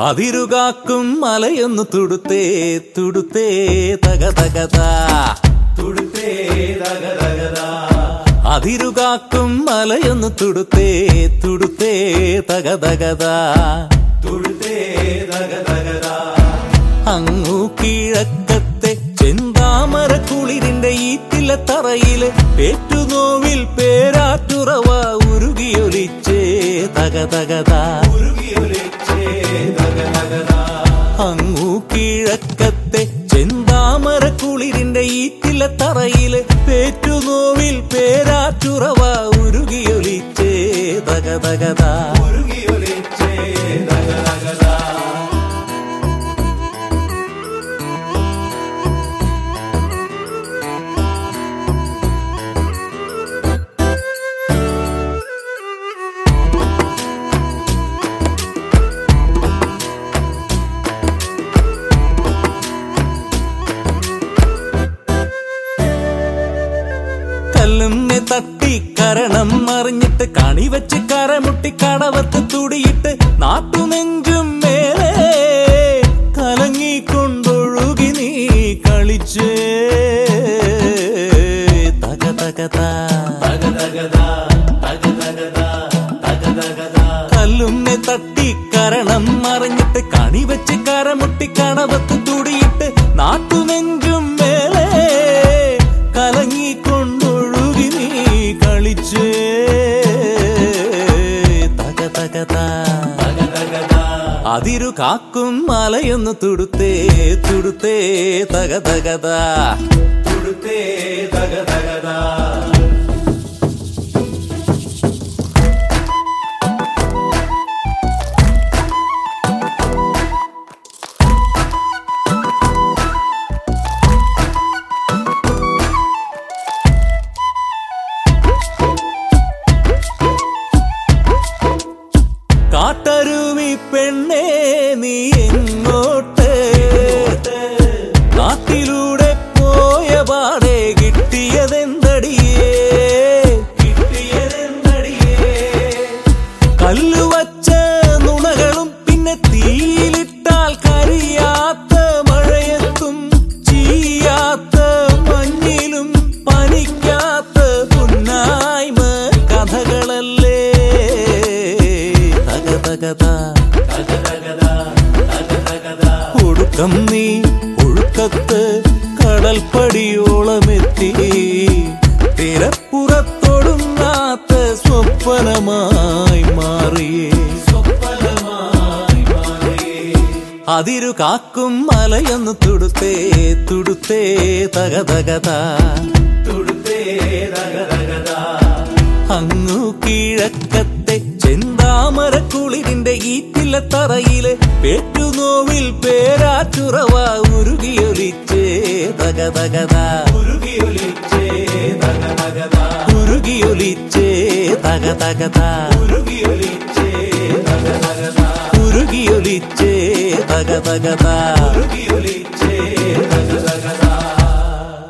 അതിരുകാക്കും മലയൊന്നു തുടുത്തേ തുടുത്തേ തക തകതാ തുടുത്തേ തക തകതാ അതിരുകാക്കും മലയൊന്ന് തുടുത്തേ തുടുത്തേ തകതകത. തുടുത്തേ തക തകതാ അങ്ങു കിഴക്കത്തെ ചെന്താമര കുളിരിന്റെ ഈറ്റിലെ തറയിൽ പേറ്റുനോവിൽ പേരാറ്റുറവ ഉരുകിയൊലിച്ചേ തക ചെന്താമര കുളിരിന്റെ ഈറ്റിലെ പേറ്റുനോവിൽ പേരാറ്റുറവ ഉരുകിയൊലിച്ചേ തക കരണം അറിഞ്ഞിട്ട് കണി വെച്ച് കരമുട്ടി കടവത്ത് തുടിയിട്ട് നാട്ടുനെഞ്ചും മേലെ കലങ്ങിക്കൊണ്ടൊഴുകി നീ കളിച്ചേ. തക തക കല്ലുന്നെ തട്ടി കരണം മറിഞ്ഞിട്ട് കണി വെച്ച് കരമുട്ടി കടവത്ത് തുടിയിട്ട് നാട്ടുനെഞ്ചും അതിരു കാക്കും മലയൊന്ന് തുടുത്തേ തുടുത്തേ തക തകതാ തുടുത്തേ തക. തകതാ തീയിലിട്ടാൽ കരിയാത്ത മഴയത്തും ചീയാത്ത മഞ്ഞിലും പനിക്കാത്ത പുന്നായ്മ കഥകളല്ലേ? തക തകതാ ഒടുക്കം നീ ഒഴുക്കത്ത് കടൽപ്പടിയോളമെത്തി. അതിരു കാക്കും മലയൊന്ന് തുടുത്തേ തുടുത്തേ തകതകത. തുടുത്തേ തകതകത. അങ്ങു കിഴക്കത്തെ ചെന്താമര കുളിരിന്റെ ഈറ്റില തറയിൽ പേറ്റുനോവിൽ പേരാറ്റുറവ ഉരുകിയൊലിച്ചേ തകതകത. ഉരുകിയൊലിച്ചേ തകതകത. ഉരുകിയൊലിച്ചേ തകതകത. ഉരുകിയൊലിച്ചേ തക തകതാ ഉരുകിയൊലിച്ചേ തകതാ